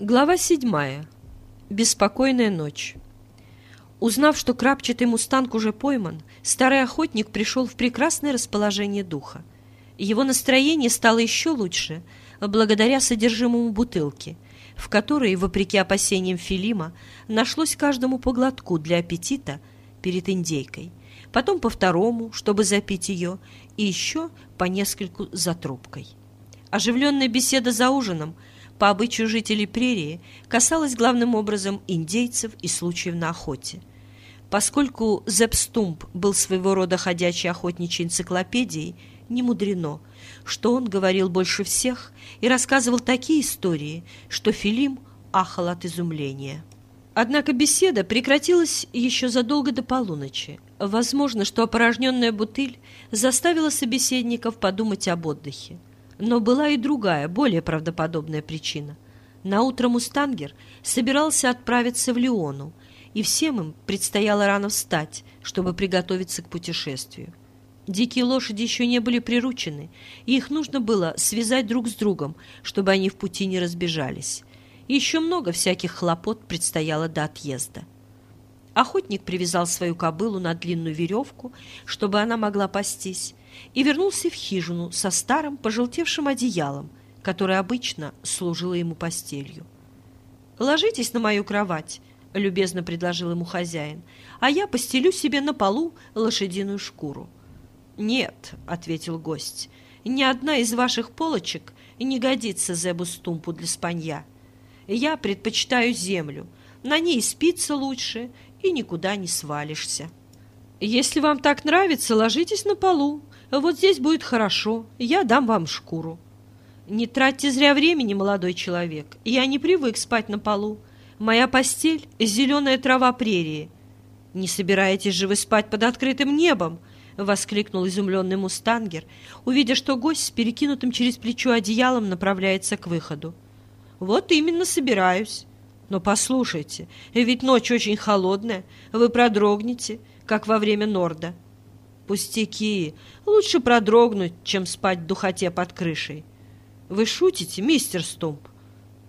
Глава седьмая. Беспокойная ночь. Узнав, что крапчатый мустанг уже пойман, старый охотник пришел в прекрасное расположение духа. Его настроение стало еще лучше благодаря содержимому бутылки, в которой, вопреки опасениям Филима, нашлось каждому по глотку для аппетита перед индейкой, потом по второму, чтобы запить ее, и еще по нескольку за трубкой. Оживленная беседа за ужином – по обычаю жителей прерии, касалась главным образом индейцев и случаев на охоте. Поскольку Зепстумп был своего рода ходячей охотничьей энциклопедией, не мудрено, что он говорил больше всех и рассказывал такие истории, что Филим ахал от изумления. Однако беседа прекратилась еще задолго до полуночи. Возможно, что опорожненная бутыль заставила собеседников подумать об отдыхе. Но была и другая, более правдоподобная причина. Наутро Мустангер собирался отправиться в Лиону, и всем им предстояло рано встать, чтобы приготовиться к путешествию. Дикие лошади еще не были приручены, и их нужно было связать друг с другом, чтобы они в пути не разбежались. Еще много всяких хлопот предстояло до отъезда. Охотник привязал свою кобылу на длинную веревку, чтобы она могла пастись, и вернулся в хижину со старым пожелтевшим одеялом, которое обычно служило ему постелью. «Ложитесь на мою кровать», — любезно предложил ему хозяин, «а я постелю себе на полу лошадиную шкуру». «Нет», — ответил гость, — «ни одна из ваших полочек не годится Зебу Стумпу для спанья. Я предпочитаю землю, на ней спится лучше и никуда не свалишься». «Если вам так нравится, ложитесь на полу. Вот здесь будет хорошо, я дам вам шкуру». «Не тратьте зря времени, молодой человек. Я не привык спать на полу. Моя постель — зеленая трава прерии». «Не собираетесь же вы спать под открытым небом?» — воскликнул изумленный мустангер, увидя, что гость с перекинутым через плечо одеялом направляется к выходу. «Вот именно собираюсь. Но послушайте, ведь ночь очень холодная, вы продрогнете, как во время норда». «Пустяки! Лучше продрогнуть, чем спать в духоте под крышей». «Вы шутите, мистер Стумп?»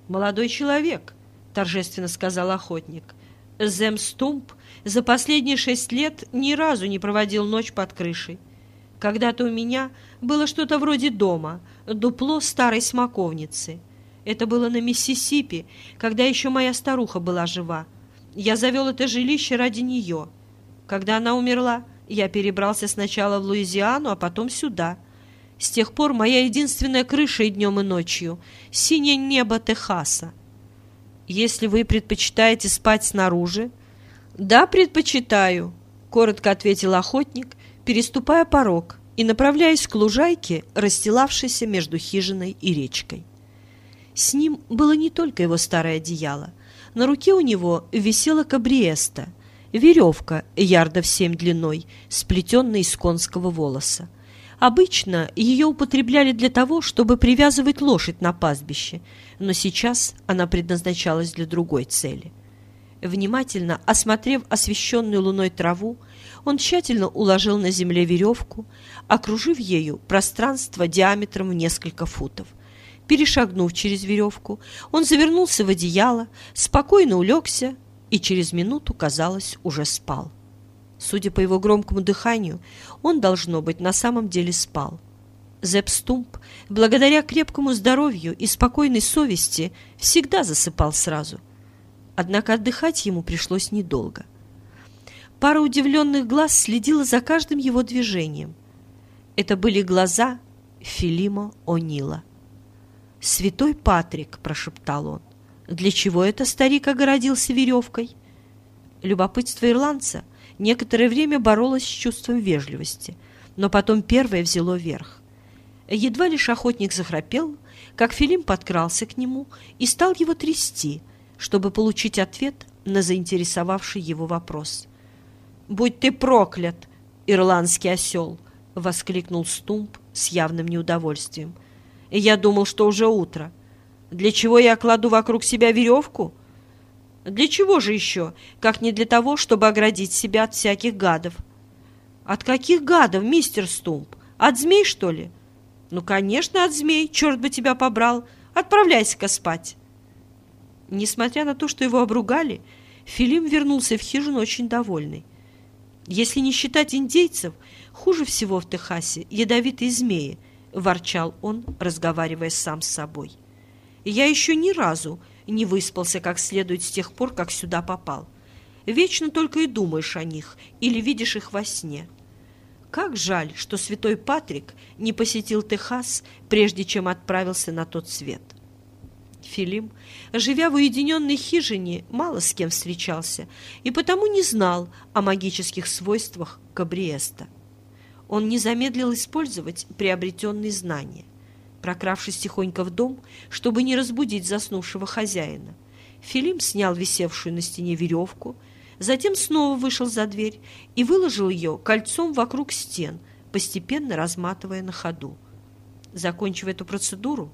«Молодой человек», — торжественно сказал охотник. «Зем Стумп за последние шесть лет ни разу не проводил ночь под крышей. Когда-то у меня было что-то вроде дома, дупло старой смоковницы. Это было на Миссисипи, когда еще моя старуха была жива. Я завел это жилище ради нее. Когда она умерла, я перебрался сначала в Луизиану, а потом сюда. С тех пор моя единственная крыша и днем, и ночью — синее небо Техаса. Если вы предпочитаете спать снаружи... Да, предпочитаю, — коротко ответил охотник, переступая порог и направляясь к лужайке, расстилавшейся между хижиной и речкой. С ним было не только его старое одеяло. На руке у него висела кабриеста — веревка ярдов семь длиной, сплетенная из конского волоса. Обычно ее употребляли для того, чтобы привязывать лошадь на пастбище, но сейчас она предназначалась для другой цели. Внимательно осмотрев освещенную луной траву, он тщательно уложил на земле веревку, окружив ею пространство диаметром в несколько футов. Перешагнув через веревку, он завернулся в одеяло, спокойно улегся и через минуту, казалось, уже спал. Судя по его громкому дыханию, он, должно быть, на самом деле спал. Зепп Стумп, благодаря крепкому здоровью и спокойной совести, всегда засыпал сразу. Однако отдыхать ему пришлось недолго. Пара удивленных глаз следила за каждым его движением. Это были глаза Филима О'Нила. «Святой Патрик!» – прошептал он. Для чего это старик огородился веревкой? Любопытство ирландца некоторое время боролось с чувством вежливости, но потом первое взяло верх. Едва лишь охотник захрапел, как Филим подкрался к нему и стал его трясти, чтобы получить ответ на заинтересовавший его вопрос. «Будь ты проклят, ирландский осел!» — воскликнул Стумп с явным неудовольствием. «Я думал, что уже утро. Для чего я кладу вокруг себя веревку? Для чего же еще, как не для того, чтобы оградить себя от всяких гадов? От каких гадов, мистер Стумп? От змей, что ли? Ну, конечно, от змей, черт бы тебя побрал. Отправляйся-ка спать. Несмотря на то, что его обругали, Филим вернулся в хижину очень довольный. Если не считать индейцев, хуже всего в Техасе ядовитые змеи, ворчал он, разговаривая сам с собой. Я еще ни разу не выспался как следует с тех пор, как сюда попал. Вечно только и думаешь о них или видишь их во сне. Как жаль, что святой Патрик не посетил Техас, прежде чем отправился на тот свет. Филим, живя в уединенной хижине, мало с кем встречался и потому не знал о магических свойствах Кабриеста. Он не замедлил использовать приобретенные знания. Прокравшись тихонько в дом, чтобы не разбудить заснувшего хозяина, Филим снял висевшую на стене веревку, Затем снова вышел за дверь и выложил ее кольцом вокруг стен, постепенно разматывая на ходу. Закончив эту процедуру,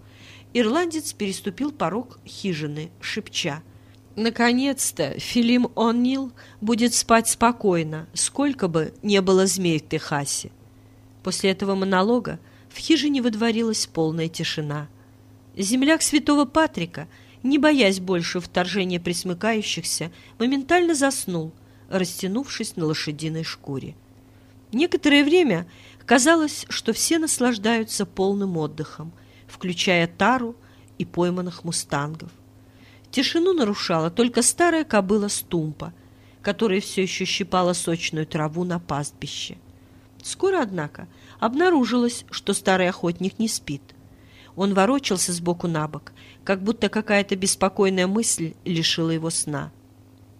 ирландец переступил порог хижины, шепча. «Наконец-то Филим О'Нил будет спать спокойно, сколько бы не было змей в Техасе». После этого монолога в хижине выдворилась полная тишина. Земляк святого Патрика — не боясь больше вторжения присмыкающихся, моментально заснул, растянувшись на лошадиной шкуре. Некоторое время казалось, что все наслаждаются полным отдыхом, включая тару и пойманных мустангов. Тишину нарушала только старая кобыла Стумпа, которая все еще щипала сочную траву на пастбище. Скоро, однако, обнаружилось, что старый охотник не спит – он ворочался сбоку на бок, как будто какая-то беспокойная мысль лишила его сна.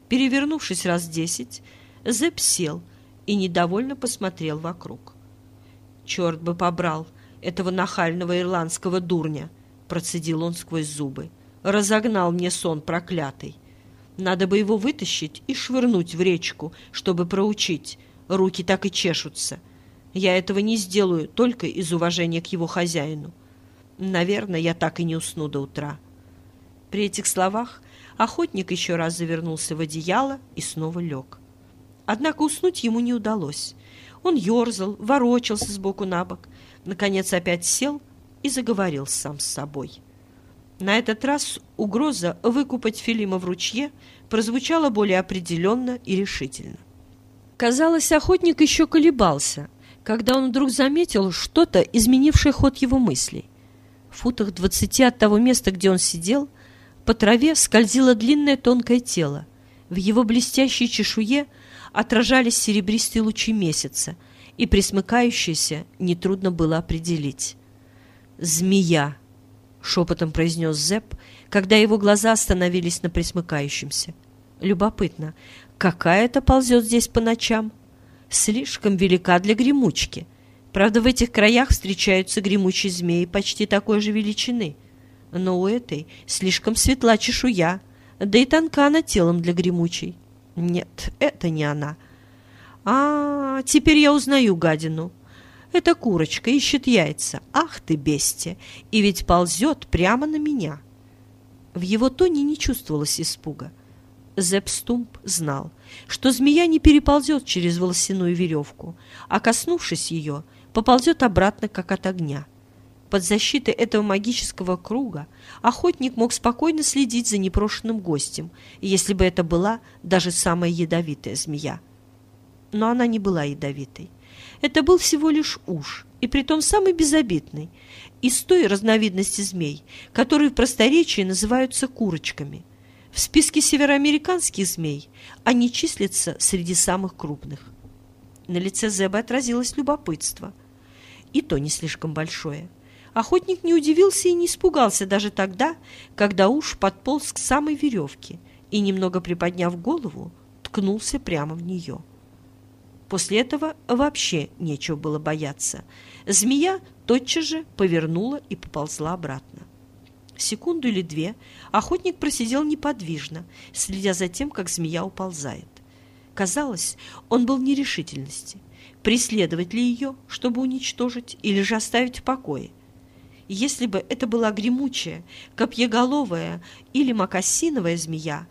Перевернувшись раз десять, Зэп сел и недовольно посмотрел вокруг. «Черт бы побрал этого нахального ирландского дурня!» процедил он сквозь зубы. «Разогнал мне сон проклятый. Надо бы его вытащить и швырнуть в речку, чтобы проучить. Руки так и чешутся. Я этого не сделаю только из уважения к его хозяину. Наверное, я так и не усну до утра. При этих словах охотник еще раз завернулся в одеяло и снова лег. Однако уснуть ему не удалось. Он ерзал, ворочался сбоку на бок, наконец опять сел и заговорил сам с собой. На этот раз угроза выкупать Филима в ручье прозвучала более определенно и решительно. Казалось, охотник еще колебался, когда он вдруг заметил что-то, изменившее ход его мыслей. В футах двадцати от того места, где он сидел, по траве скользило длинное тонкое тело. В его блестящей чешуе отражались серебристые лучи месяца, и присмыкающееся нетрудно было определить. «Змея!» — шепотом произнес Зепп, когда его глаза остановились на присмыкающемся. «Любопытно, какая это ползет здесь по ночам? Слишком велика для гремучки. Правда, в этих краях встречаются гремучие змеи почти такой же величины. Но у этой слишком светла чешуя, да и тонка она телом для гремучей. Нет, это не она. А, теперь я узнаю гадину. Эта курочка ищет яйца. Ах ты, бестия! И ведь ползет прямо на меня. В его тоне не чувствовалось испуга. Зепстумп знал, что змея не переползет через волосяную веревку, а, коснувшись ее, поползет обратно, как от огня. Под защитой этого магического круга охотник мог спокойно следить за непрошенным гостем, если бы это была даже самая ядовитая змея. Но она не была ядовитой. Это был всего лишь уж, и притом самый безобидный, из той разновидности змей, которые в просторечии называются курочками. В списке североамериканских змей они числятся среди самых крупных. На лице Зеба отразилось любопытство и то не слишком большое. Охотник не удивился и не испугался даже тогда, когда уж подполз к самой веревке и, немного приподняв голову, ткнулся прямо в нее. После этого вообще нечего было бояться. Змея тотчас же повернула и поползла обратно. Секунду или две охотник просидел неподвижно, следя за тем, как змея уползает. Казалось, он был в нерешительности – преследовать ли ее, чтобы уничтожить, или же оставить в покое. Если бы это была гремучая, копьеголовая или макасиновая змея,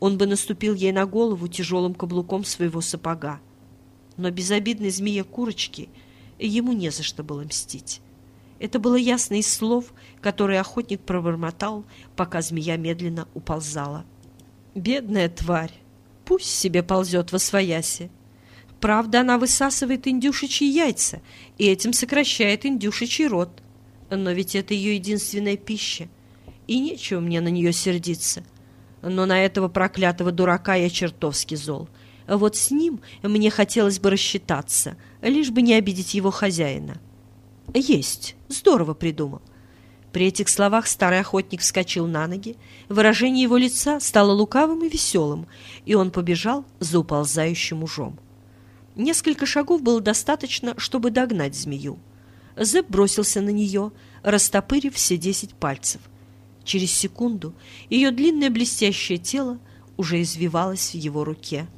он бы наступил ей на голову тяжелым каблуком своего сапога. Но безобидной змея-курочки ему не за что было мстить. Это было ясно из слов, которые охотник пробормотал, пока змея медленно уползала. «Бедная тварь! Пусть себе ползет во свояси. Правда, она высасывает индюшечьи яйца и этим сокращает индюшечий рот. Но ведь это ее единственная пища, и нечего мне на нее сердиться. Но на этого проклятого дурака я чертовски зол. Вот с ним мне хотелось бы рассчитаться, лишь бы не обидеть его хозяина. Есть, здорово придумал. При этих словах старый охотник вскочил на ноги, выражение его лица стало лукавым и веселым, и он побежал за уползающим ужом. Несколько шагов было достаточно, чтобы догнать змею. Зэп бросился на нее, растопырив все десять пальцев. Через секунду ее длинное блестящее тело уже извивалось в его руке.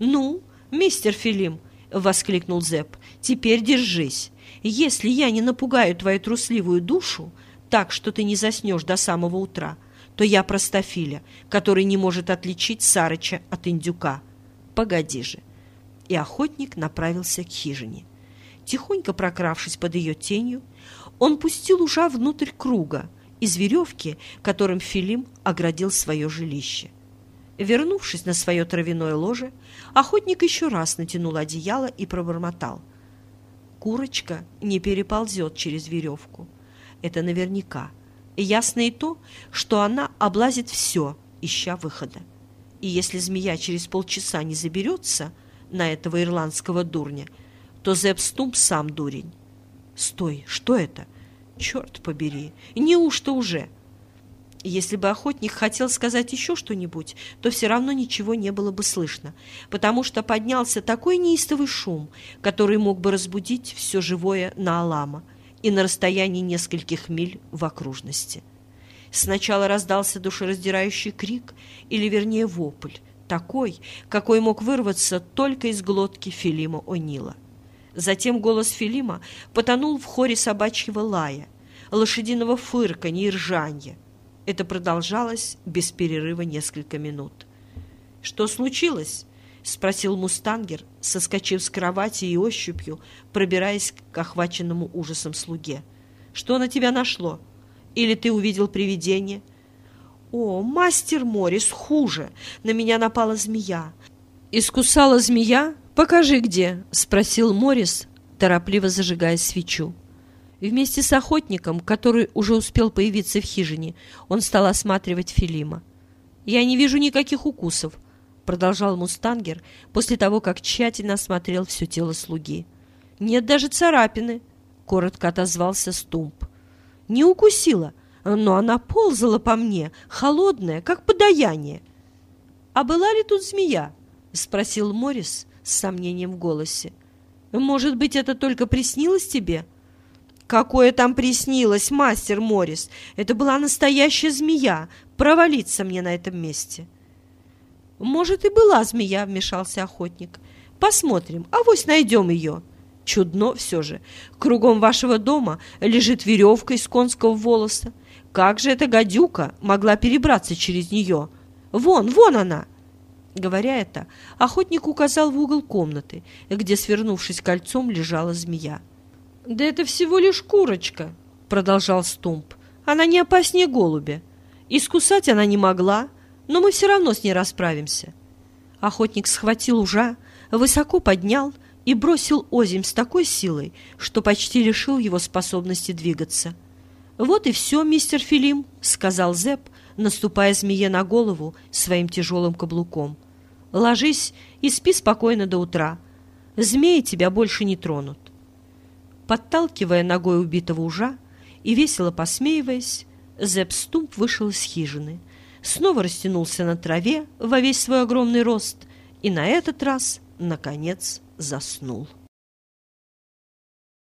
«Ну, мистер Филим!» — воскликнул Зэп. «Теперь держись. Если я не напугаю твою трусливую душу так, что ты не заснешь до самого утра, то я простофиля, который не может отличить Сарыча от индюка. Погоди же!» И охотник направился к хижине. Тихонько прокравшись под ее тенью, он пустил ужа внутрь круга из веревки, которым Филим оградил свое жилище. Вернувшись на свое травяное ложе, охотник еще раз натянул одеяло и пробормотал. Курочка не переползет через веревку. Это наверняка. ясно и то, что она облазит все, ища выхода. И если змея через полчаса не заберется на этого ирландского дурня, то Зепп сам дурень. Стой, что это? Черт побери, неужто уже? Если бы охотник хотел сказать еще что-нибудь, то все равно ничего не было бы слышно, потому что поднялся такой неистовый шум, который мог бы разбудить все живое на Алама и на расстоянии нескольких миль в окружности. Сначала раздался душераздирающий крик, или вернее вопль, такой, какой мог вырваться только из глотки Филима О'Нила. Затем голос Филима потонул в хоре собачьего лая, лошадиного фырканья и ржанья. Это продолжалось без перерыва несколько минут. «Что случилось?» — спросил мустангер, соскочив с кровати и ощупью, пробираясь к охваченному ужасом слуге. «Что на тебя нашло? Или ты увидел привидение?» «О, мастер Морис, хуже! На меня напала змея!» «Искусала змея? Покажи, где!» — спросил Морис, торопливо зажигая свечу. Вместе с охотником, который уже успел появиться в хижине, он стал осматривать Филима. «Я не вижу никаких укусов», — продолжал Мустангер после того, как тщательно осмотрел все тело слуги. «Нет даже царапины», — коротко отозвался Стумп. «Не укусила, но она ползала по мне, холодная, как подаяние». «А была ли тут змея?» — спросил Морис с сомнением в голосе. «Может быть, это только приснилось тебе?» Какое там приснилось, мастер Морис? Это была настоящая змея. Провалиться мне на этом месте. Может, и была змея, вмешался охотник. Посмотрим, авось найдем ее. Чудно все же. Кругом вашего дома лежит веревка из конского волоса. Как же эта гадюка могла перебраться через нее? Вон, вон она!» Говоря это, охотник указал в угол комнаты, где, свернувшись кольцом, лежала змея. «Да это всего лишь курочка», — продолжал Стумп. «Она не опаснее голубя. Искусать она не могла, но мы все равно с ней расправимся». Охотник схватил ужа, высоко поднял и бросил озимь с такой силой, что почти лишил его способности двигаться. «Вот и все, мистер Филим», — сказал Зэп, наступая змее на голову своим тяжелым каблуком. «Ложись и спи спокойно до утра. Змеи тебя больше не тронут». Подталкивая ногой убитого ужа и весело посмеиваясь, Зепп Стумп вышел из хижины, снова растянулся на траве во весь свой огромный рост и на этот раз, наконец, заснул.